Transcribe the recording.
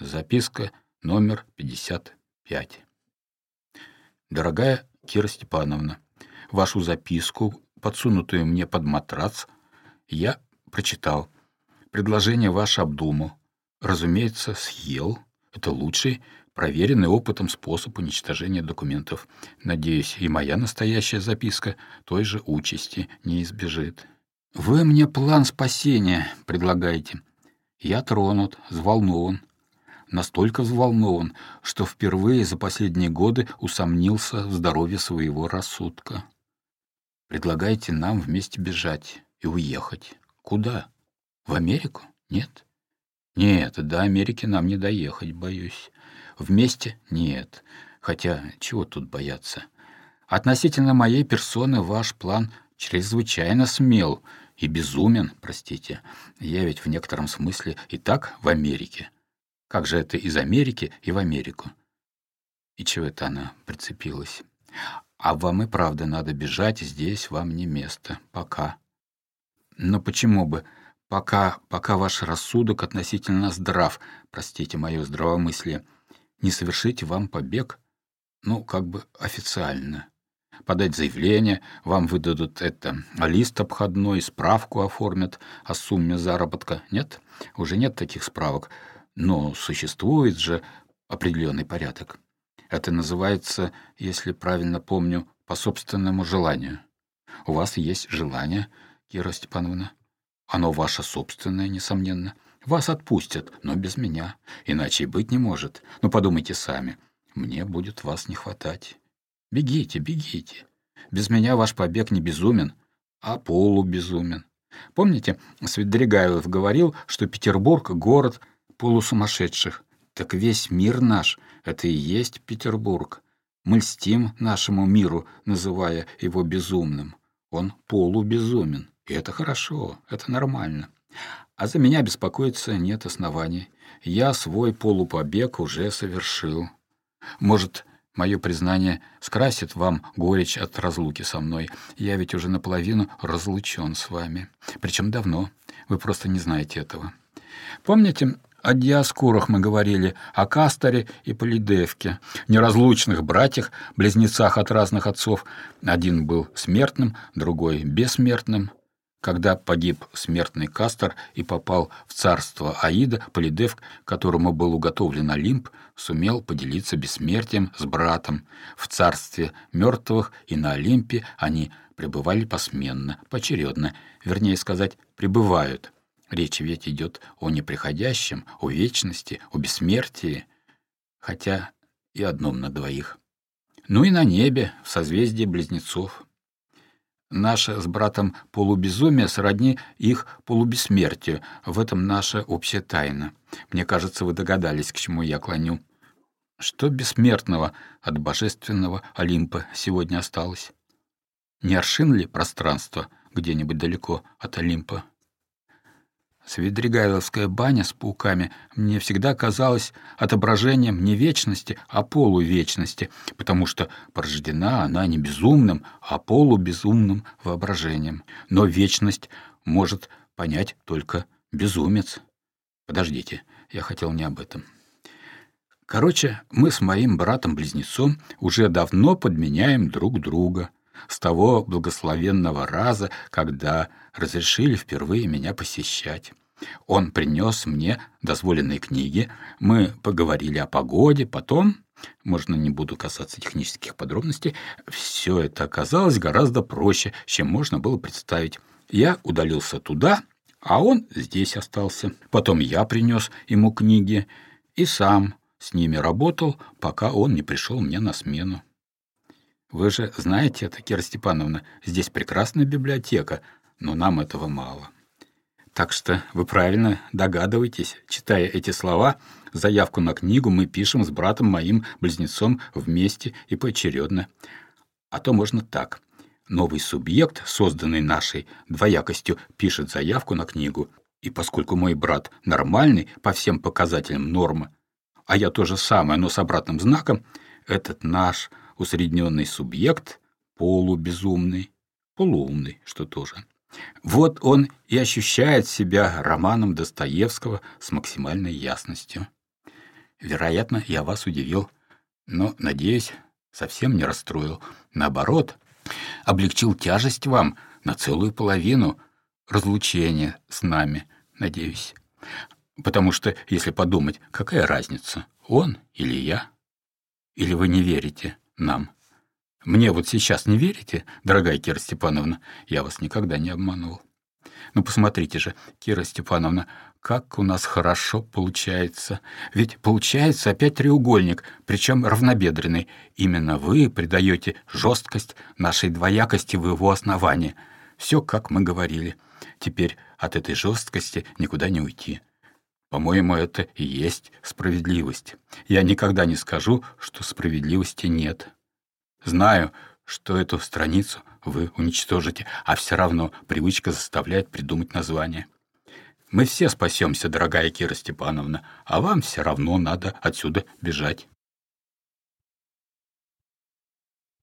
Записка номер 55. Дорогая Кира Степановна, вашу записку, подсунутую мне под матрац, я прочитал. Предложение ваше обдумал. Разумеется, съел. Это лучший, проверенный опытом способ уничтожения документов. Надеюсь, и моя настоящая записка той же участи не избежит. Вы мне план спасения предлагаете. Я тронут, взволнован. Настолько взволнован, что впервые за последние годы усомнился в здоровье своего рассудка. Предлагаете нам вместе бежать и уехать. Куда? В Америку? Нет? Нет, до Америки нам не доехать, боюсь. Вместе? Нет. Хотя, чего тут бояться? Относительно моей персоны ваш план чрезвычайно смел и безумен, простите. Я ведь в некотором смысле и так в Америке. Как же это из Америки и в Америку? И чего это она прицепилась? А вам и правда надо бежать, здесь вам не место. Пока. Но почему бы? Пока, пока ваш рассудок относительно здрав, простите мое здравомыслие, не совершите вам побег, ну, как бы официально. Подать заявление, вам выдадут это, лист обходной, справку оформят о сумме заработка. Нет? Уже нет таких справок. Но существует же определенный порядок. Это называется, если правильно помню, по собственному желанию. У вас есть желание, Кира Степановна? Оно ваше собственное, несомненно. Вас отпустят, но без меня. Иначе и быть не может. Но подумайте сами. Мне будет вас не хватать. Бегите, бегите. Без меня ваш побег не безумен, а полубезумен. Помните, Свидригайлов говорил, что Петербург — город полусумасшедших. Так весь мир наш — это и есть Петербург. Мы льстим нашему миру, называя его безумным. Он полубезумен. И это хорошо, это нормально. А за меня беспокоиться нет оснований. Я свой полупобег уже совершил. Может, мое признание скрасит вам горечь от разлуки со мной. Я ведь уже наполовину разлучен с вами. Причем давно. Вы просто не знаете этого. Помните, о диаскурах мы говорили, о Касторе и Полидевке, неразлучных братьях, близнецах от разных отцов. Один был смертным, другой — бессмертным. Когда погиб смертный Кастор и попал в царство Аида, Полидевк, которому был уготовлен Олимп, сумел поделиться бессмертием с братом. В царстве мертвых и на Олимпе они пребывали посменно, поочередно, вернее сказать, пребывают. Речь ведь идет о неприходящем, о вечности, о бессмертии, хотя и одном на двоих. Ну и на небе, в созвездии близнецов. Наше с братом полубезумие сродни их полубессмертию. В этом наша общая тайна. Мне кажется, вы догадались, к чему я клоню. Что бессмертного от божественного Олимпа сегодня осталось? Не аршин ли пространство где-нибудь далеко от Олимпа? Свидригайловская баня с пауками мне всегда казалась отображением не вечности, а полувечности, потому что порождена она не безумным, а полубезумным воображением. Но вечность может понять только безумец. Подождите, я хотел не об этом. Короче, мы с моим братом-близнецом уже давно подменяем друг друга. С того благословенного раза, когда разрешили впервые меня посещать. Он принес мне дозволенные книги, мы поговорили о погоде, потом, можно не буду касаться технических подробностей, все это оказалось гораздо проще, чем можно было представить. Я удалился туда, а он здесь остался. Потом я принес ему книги и сам с ними работал, пока он не пришел мне на смену. Вы же знаете это, Кира Степановна, здесь прекрасная библиотека, но нам этого мало. Так что вы правильно догадываетесь, читая эти слова, заявку на книгу мы пишем с братом моим близнецом вместе и поочередно. А то можно так. Новый субъект, созданный нашей двоякостью, пишет заявку на книгу. И поскольку мой брат нормальный по всем показателям нормы, а я то же самое, но с обратным знаком, этот наш усредненный субъект полубезумный, полуумный, что тоже. Вот он и ощущает себя романом Достоевского с максимальной ясностью. Вероятно, я вас удивил, но, надеюсь, совсем не расстроил. Наоборот, облегчил тяжесть вам на целую половину разлучения с нами, надеюсь. Потому что, если подумать, какая разница, он или я? Или вы не верите нам? Мне вот сейчас не верите, дорогая Кира Степановна? Я вас никогда не обманывал. Ну, посмотрите же, Кира Степановна, как у нас хорошо получается. Ведь получается опять треугольник, причем равнобедренный. Именно вы придаете жесткость нашей двоякости в его основании. Все, как мы говорили. Теперь от этой жесткости никуда не уйти. По-моему, это и есть справедливость. Я никогда не скажу, что справедливости нет. Знаю, что эту страницу вы уничтожите, а все равно привычка заставляет придумать название. Мы все спасемся, дорогая Кира Степановна, а вам все равно надо отсюда бежать.